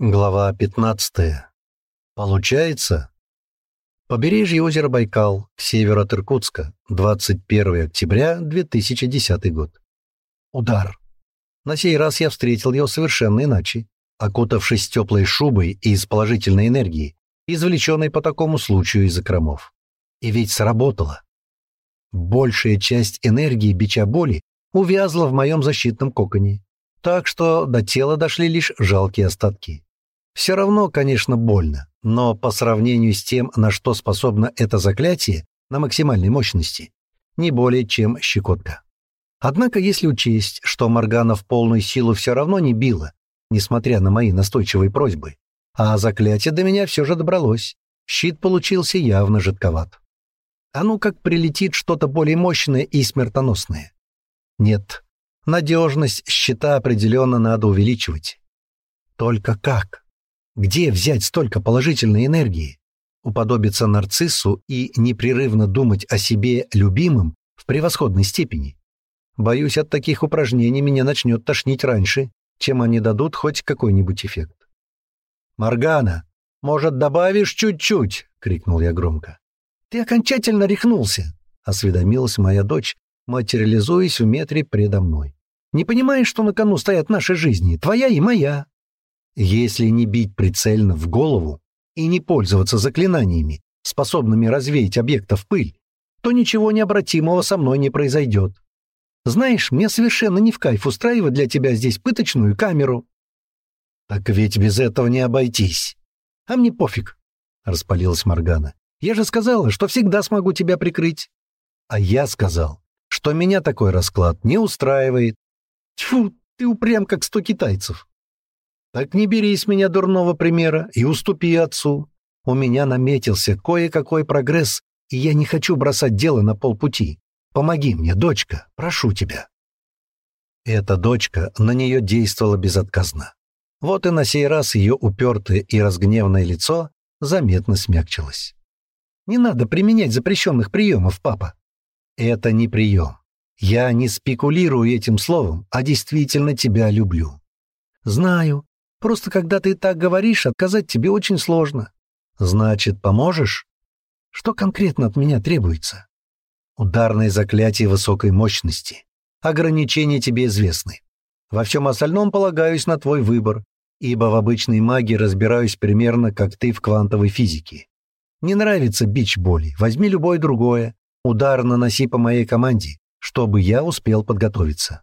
Глава 15. Получается? Побережье озера Байкал, к северу от Иркутска, 21 октября 2010 год. Удар. На сей раз я встретил его совершенно иначе, окутавшись теплой шубой из положительной энергии, извлеченной по такому случаю из закромов. И ведь сработало. Большая часть энергии бича боли увязла в моем защитном коконе, так что до тела дошли лишь жалкие остатки. Все равно, конечно, больно, но по сравнению с тем, на что способно это заклятие на максимальной мощности, не более чем щекотка. Однако, если учесть, что Моргана в полную силу все равно не била, несмотря на мои настойчивые просьбы, а заклятие до меня все же добралось, щит получился явно жидковат. А ну как прилетит что-то более мощное и смертоносное? Нет, надежность щита определенно надо увеличивать. Только как? Где взять столько положительной энергии? Уподобиться нарциссу и непрерывно думать о себе любимым в превосходной степени? Боюсь, от таких упражнений меня начнет тошнить раньше, чем они дадут хоть какой-нибудь эффект. «Моргана, может, добавишь чуть-чуть?» — крикнул я громко. «Ты окончательно рехнулся», — осведомилась моя дочь, материализуясь в метре предо мной. «Не понимаешь, что на кону стоят наши жизни, твоя и моя?» Если не бить прицельно в голову и не пользоваться заклинаниями, способными развеять объекта в пыль, то ничего необратимого со мной не произойдет. Знаешь, мне совершенно не в кайф устраивать для тебя здесь пыточную камеру. Так ведь без этого не обойтись. А мне пофиг, — распалилась Моргана. Я же сказала, что всегда смогу тебя прикрыть. А я сказал, что меня такой расклад не устраивает. Тьфу, ты упрям, как сто китайцев. Так не бери с меня дурного примера и уступи отцу. У меня наметился кое-какой прогресс, и я не хочу бросать дело на полпути. Помоги мне, дочка, прошу тебя». Эта дочка на нее действовала безотказно. Вот и на сей раз ее упертое и разгневанное лицо заметно смягчилось. «Не надо применять запрещенных приемов, папа». «Это не прием. Я не спекулирую этим словом, а действительно тебя люблю». «Знаю, Просто когда ты так говоришь, отказать тебе очень сложно. Значит, поможешь? Что конкретно от меня требуется? Ударное заклятие высокой мощности. Ограничения тебе известны. Во всем остальном полагаюсь на твой выбор, ибо в обычной магии разбираюсь примерно как ты в квантовой физике. Не нравится бич боли, возьми любое другое. Удар наноси по моей команде, чтобы я успел подготовиться.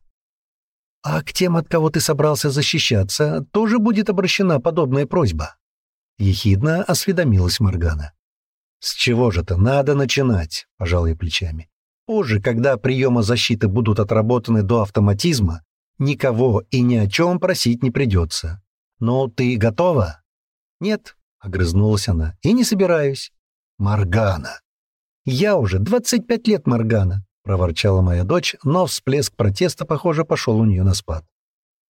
«А к тем, от кого ты собрался защищаться, тоже будет обращена подобная просьба?» Ехидно осведомилась Моргана. «С чего же-то надо начинать?» — пожал я плечами. «Позже, когда приемы защиты будут отработаны до автоматизма, никого и ни о чем просить не придется. Но ты готова?» «Нет», — огрызнулась она, — «и не собираюсь». «Моргана!» «Я уже двадцать пять лет Моргана проворчала моя дочь, но всплеск протеста, похоже, пошел у нее на спад.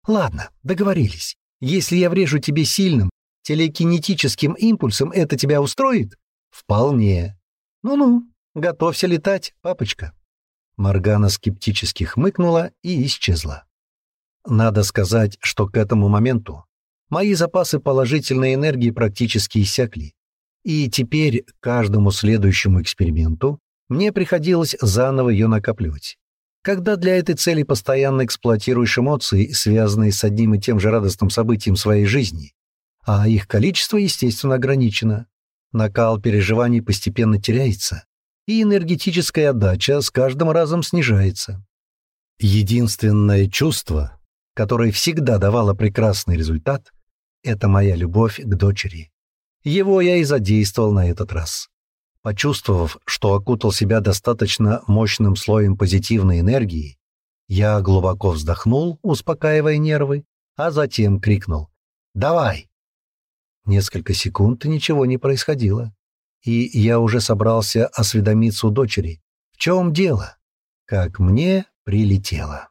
«Ладно, договорились. Если я врежу тебе сильным, телекинетическим импульсом, это тебя устроит?» «Вполне. Ну-ну, готовься летать, папочка». Моргана скептически хмыкнула и исчезла. Надо сказать, что к этому моменту мои запасы положительной энергии практически иссякли, и теперь каждому следующему эксперименту мне приходилось заново ее накапливать. Когда для этой цели постоянно эксплуатируешь эмоции, связанные с одним и тем же радостным событием своей жизни, а их количество, естественно, ограничено, накал переживаний постепенно теряется, и энергетическая отдача с каждым разом снижается. Единственное чувство, которое всегда давало прекрасный результат, это моя любовь к дочери. Его я и задействовал на этот раз. Почувствовав, что окутал себя достаточно мощным слоем позитивной энергии, я глубоко вздохнул, успокаивая нервы, а затем крикнул «Давай!». Несколько секунд ничего не происходило, и я уже собрался осведомиться у дочери, в чем дело, как мне прилетело.